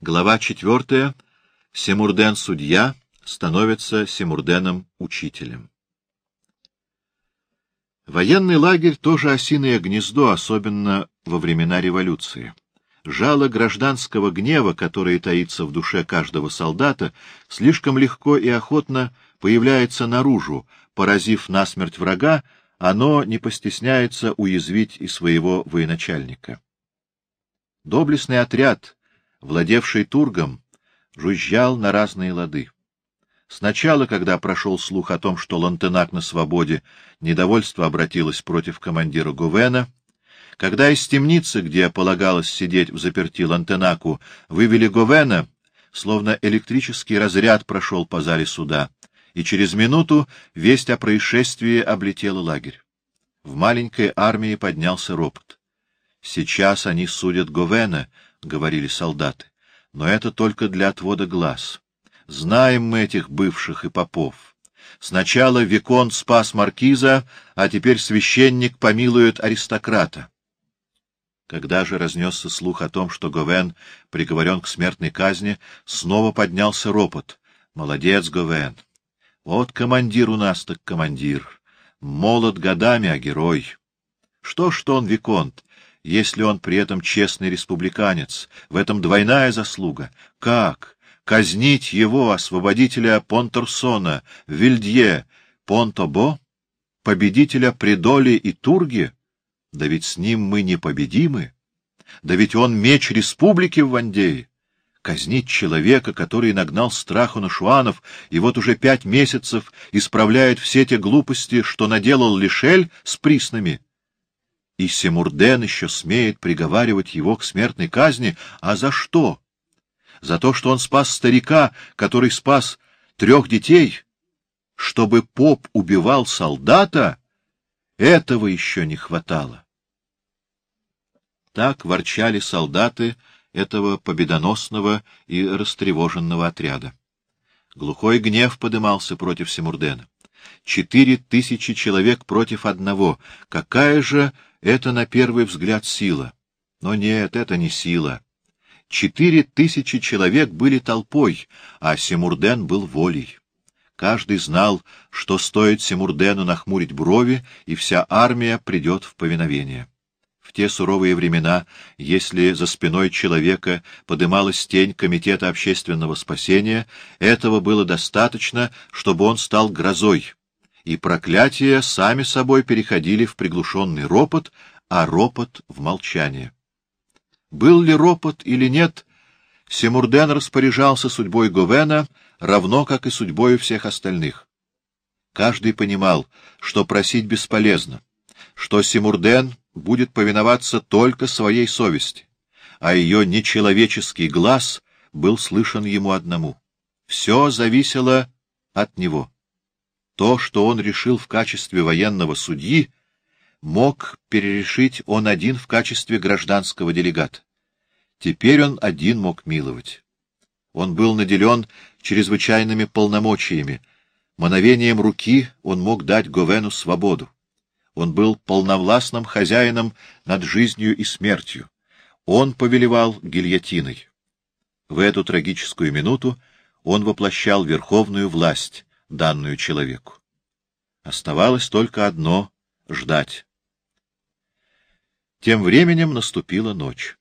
Глава четвертая. Семурден-судья становится Семурденом-учителем. Военный лагерь — тоже осиное гнездо, особенно во времена революции. Жало гражданского гнева, которое таится в душе каждого солдата, слишком легко и охотно появляется наружу, поразив насмерть врага, оно не постесняется уязвить и своего военачальника. Доблестный отряд, владевший Тургом, жужжал на разные лады. Сначала, когда прошел слух о том, что Лантенак на свободе, недовольство обратилось против командира Гувена, когда из темницы, где полагалось сидеть в заперти Лантенаку, вывели Говена, словно электрический разряд прошел по зале суда, и через минуту весть о происшествии облетела лагерь. В маленькой армии поднялся ропот. «Сейчас они судят Говена», — говорили солдаты, — «но это только для отвода глаз». Знаем мы этих бывших и попов. Сначала Викон спас маркиза, а теперь священник помилует аристократа. Когда же разнесся слух о том, что Говен приговорен к смертной казни, снова поднялся ропот. Молодец, Говен! Вот командир у нас так командир. Молод годами, а герой. Что, что он Виконт, если он при этом честный республиканец? В этом двойная заслуга. Как? казнить его, освободителя Понторсона, Вильдье, Понтобо, победителя Придоли и Турги? Да ведь с ним мы непобедимы. Да ведь он меч республики в Вандее. Казнить человека, который нагнал страху на шуанов и вот уже пять месяцев исправляет все те глупости, что наделал Лишель с приснами. И Семурден еще смеет приговаривать его к смертной казни, а за что? за то, что он спас старика, который спас трех детей, чтобы поп убивал солдата, этого еще не хватало. Так ворчали солдаты этого победоносного и растревоженного отряда. Глухой гнев подымался против Семурдена. Четыре тысячи человек против одного. Какая же это на первый взгляд сила? Но нет, это не сила. Четыре тысячи человек были толпой, а Семурден был волей. Каждый знал, что стоит Семурдену нахмурить брови, и вся армия придет в повиновение. В те суровые времена, если за спиной человека подымалась тень Комитета общественного спасения, этого было достаточно, чтобы он стал грозой, и проклятия сами собой переходили в приглушенный ропот, а ропот — в молчание. Был ли ропот или нет, Семурден распоряжался судьбой Говена, равно как и судьбой всех остальных. Каждый понимал, что просить бесполезно, что Семурден будет повиноваться только своей совести, а ее нечеловеческий глаз был слышен ему одному. Все зависело от него. То, что он решил в качестве военного судьи, мог перерешить он один в качестве гражданского делегата. Теперь он один мог миловать. Он был наделен чрезвычайными полномочиями. Мановением руки он мог дать Говену свободу. Он был полновластным хозяином над жизнью и смертью. Он повелевал гильотиной. В эту трагическую минуту он воплощал верховную власть, данную человеку. Оставалось только одно — ждать. Тем временем наступила ночь.